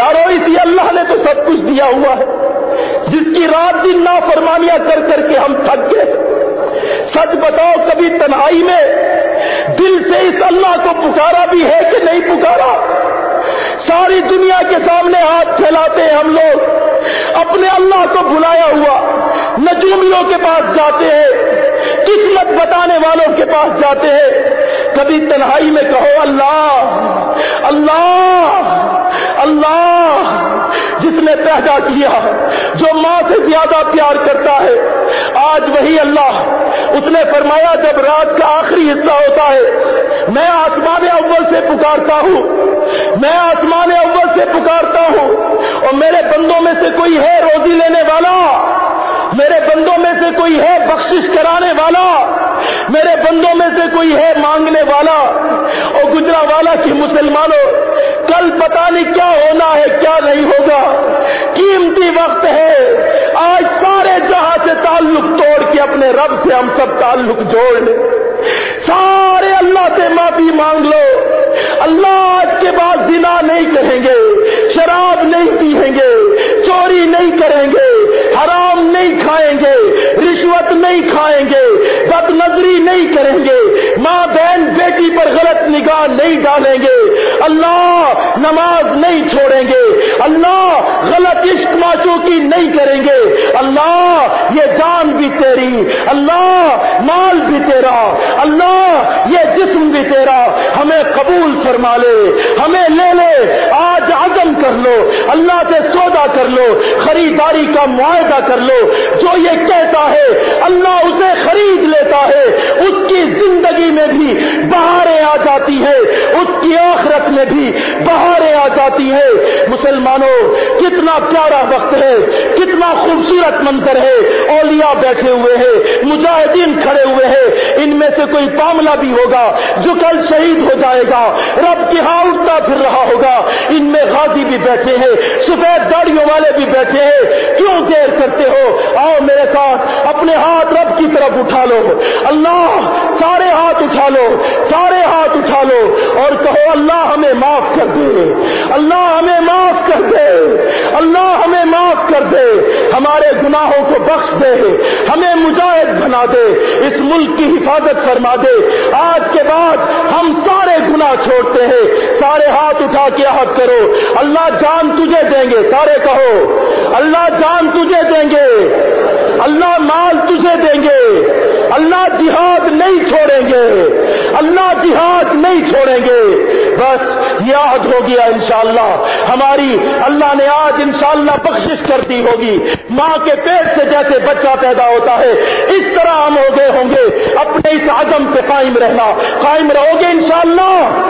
یارو اسی اللہ نے تو سب کچھ دیا ہوا ہے۔ جس کی رات دن نافرمانیاں کر کر کے ہم تھک گئے۔ سچ بتاؤ، کبھی تنہائی میں دل سے اس اللہ کو پکارا بھی ہے کہ نہیں پکارا؟ ساری دنیا کے سامنے ہاتھ پھیلاتے ہیں ہم لوگ۔ اپنے اللہ کو بلایا ہوا نجومیوں کے پاس جاتے ہیں، قسمت بتانے والوں کے پاس جاتے ہیں۔ کبھی تنہائی میں کہو، اللہ اللہ اللہ جس نے پیدا کیا جو ماں سے زیادہ پیار کرتا ہے۔ آج وہی اللہ، اس نے فرمایا جب رات کا آخری حصہ ہوتا ہے، میں آسمان اول سے پکارتا ہوں۔ میں آسمان اول سے پکارتا ہوں۔ اور میرے بندوں میں سے کوئی ہے روزی لینے والا؟ میرے بندوں میں سے کوئی ہے بخشش کرانے والا؟ میرے بندوں میں سے کوئی ہے مانگنے والا؟ اور گجرا والا کی مسلمانوں، کل پتا نہیں کیا ہونا ہے اپنے رب سے ہم سب تعلق جوڑ لیں۔ سارے اللہ سے معافی مانگ لو۔ اللہ آج کے بعد زنا نہیں کریں گے، شراب نہیں پیئیں گے، چوری نہیں کریں گے، حرام نہیں کھائیں گے، رشوت نہیں کھائیں گے بد نظری نہیں کریں گے۔ ماں، بہن، بیٹی پر غلط نگاہ نہیں ڈالیں گے۔ اللہ نماز نہیں چھوڑیں گے۔ اللہ غلط کی نہیں کریں گے۔ اللہ، یہ جان بھی تیری، اللہ، مال بھی تیرا، اللہ، یہ جسم بھی تیرا۔ ہمیں قبول فرما لے، ہمیں لے لے۔ آج عزم کر لو، اللہ سے سودا کر لو، خریداری کا معاہدہ کر لو۔ جو یہ کہتا ہے، اللہ اسے خرید لیتا ہے۔ اس کی زندگی میں بھی بہاریں آ جاتی ہے اس کی آخرت میں بھی بہاریں آ جاتی ہے مسلمانوں کتنا پیارا وقت ہے، کتنا خوبصورت منظر ہے، اولیاء بیٹھے ہوئے ہیں، مجاہدین کھڑے ہوئے ہیں، ان میں سے کوئی معاملہ بھی ہوگا جو کل شہید ہو جائے گا، رب کی ہاں اٹھتا پھر رہا ہوگا، ان میں غازی بھی بیٹھے ہیں، سفید داڑیوں والے بھی بیٹھے ہیں، کیوں دیر کرتے ہو؟ آؤ میرے ساتھ، اپنے ہاتھ رب کی طرف اٹھا لو۔ اللہ، سارے ہاتھ اٹھا لو، سارے ہاتھ اٹھا لو، اور کہو اللہ ہمیں معاف کر دے۔ اللہ ہمیں معاف کر دے۔ اللہ ہمیں معاف کر دے، ہمارے گناہوں کو بخش دے، ہمیں مجاہد بنا دے، اس ملک کی حفاظت فرما دے۔ آج کے بعد ہم سارے گناہ چھوڑتے ہیں، سارے ہاتھ اٹھا کے عہد کرو۔ اللہ جان تجھے دیں گے، سارے کہو۔ اللہ جان تجھے دیں گے، اللہ مال تجھے دیں گے۔ اللہ جہاد نہیں چھوڑیں گے، اللہ جہاد نہیں چھوڑیں گے۔ بس یاد ہو گیا انشاءاللہ، ہماری اللہ نے آج انشاءاللہ بخشش کر دی ہوگی۔ ماں کے پیٹ سے جیسے بچہ پیدا ہوتا ہے، اس طرح ہم ہو گئے ہوں گے۔ اپنے اس عزم پہ قائم رہنا۔ قائم رہو گے انشاءاللہ۔